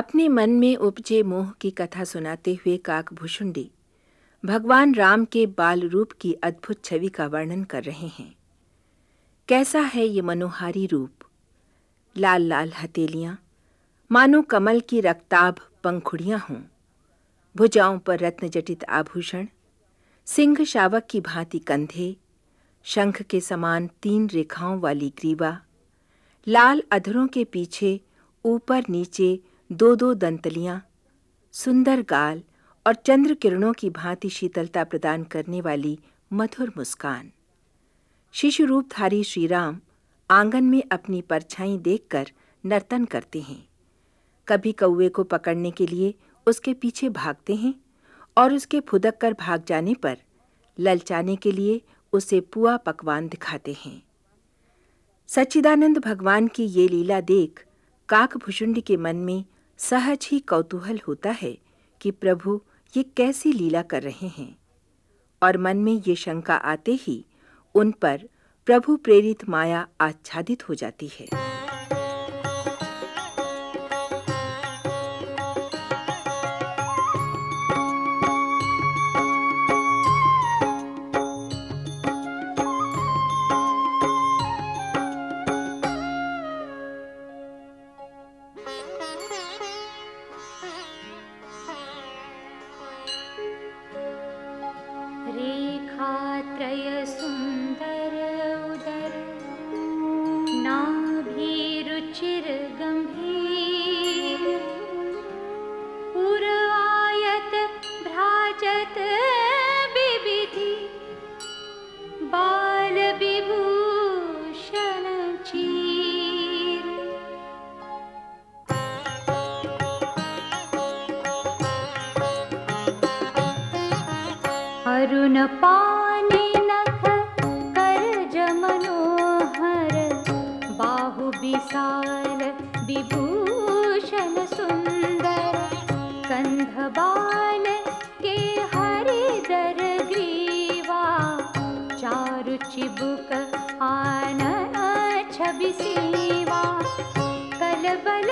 अपने मन में उपजे मोह की कथा सुनाते हुए काकभूषुंडी, भगवान राम के बाल रूप की अद्भुत छवि का वर्णन कर रहे हैं। कैसा है ये मनोहारी रूप? लाल लाल हथेलियाँ, मानो कमल की रक्ताभ पंखुड़ियाँ हों। भुजाओं पर रत्न जटित आभूषण, सिंह शावक की भांति कंधे, शंख के समान तीन रेखाओं वाली ग्रीवा, लाल अधरों के पीछे ऊपर नीचे दो दो दंतलियाँ, सुंदर गाल और चंद्र किरणों की भांति शीतलता प्रदान करने वाली मधुर मुस्कान। शिशु रूपधारी श्री राम आँगन में अपनी परछाई देखकर नर्तन करते हैं। कभी कौए को पकड़ने के लिए उसके पीछे भागते हैं और उसके फुदक कर भाग जाने पर ललचाने के लिए उसे पुआ पकवान दिखाते हैं। सच्चिदानंद भगवान की ये लीला देख काकभुषुंड के मन में सहज ही कौतूहल होता है कि प्रभु ये कैसी लीला कर रहे हैं। और मन में ये शंका आते ही उन पर प्रभु प्रेरित माया आच्छादित हो जाती है। रेखात्रयसुन्दर उदर। नाभिरुचिर्गम्भीर। नाभि भ्राजत गम्भीर बालबिभु पाने नख कर जमनोहर बाहु विशाल विभूषण सुंदर, कंध बाल के हरिदर ग्रीवा चारु चिबुक आनन छवि सेवा, कलबल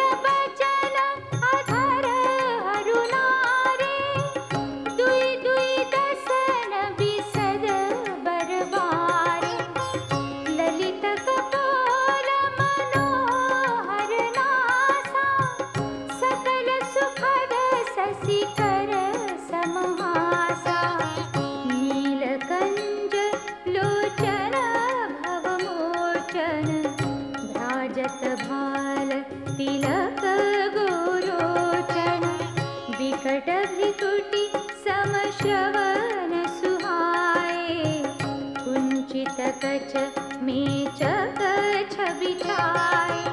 चितकछ में चकछ बिछाए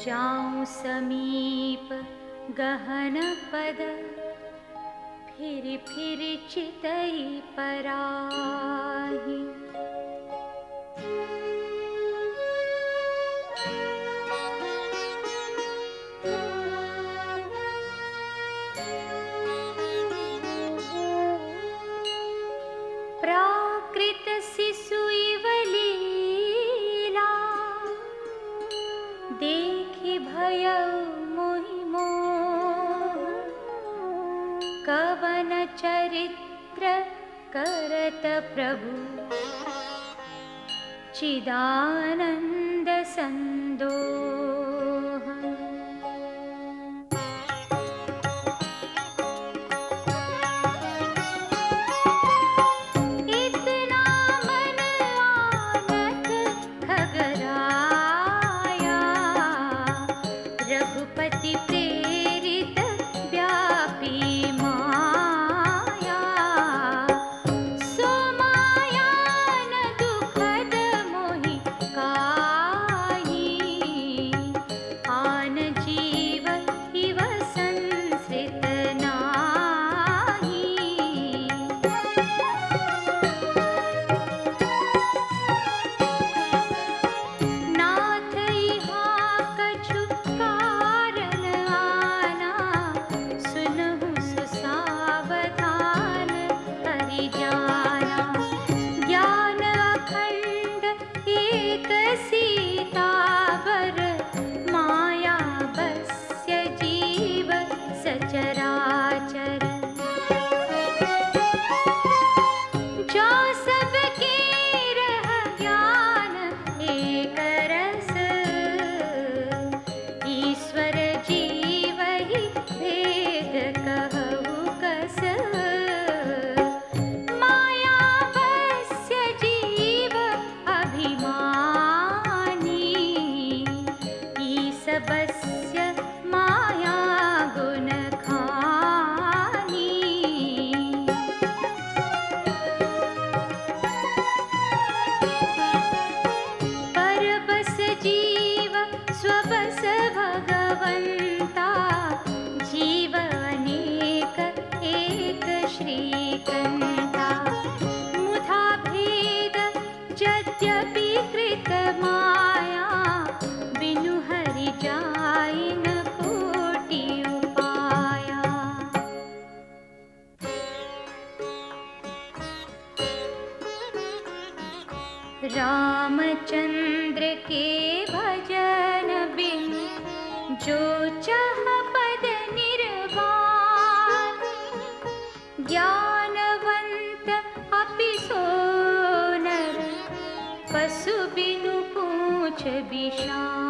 जाऊँ समीप गहन पद फिर फिर चितई पराही। चरित्र करत प्रभु। चिदानन्द सन्दो Krishna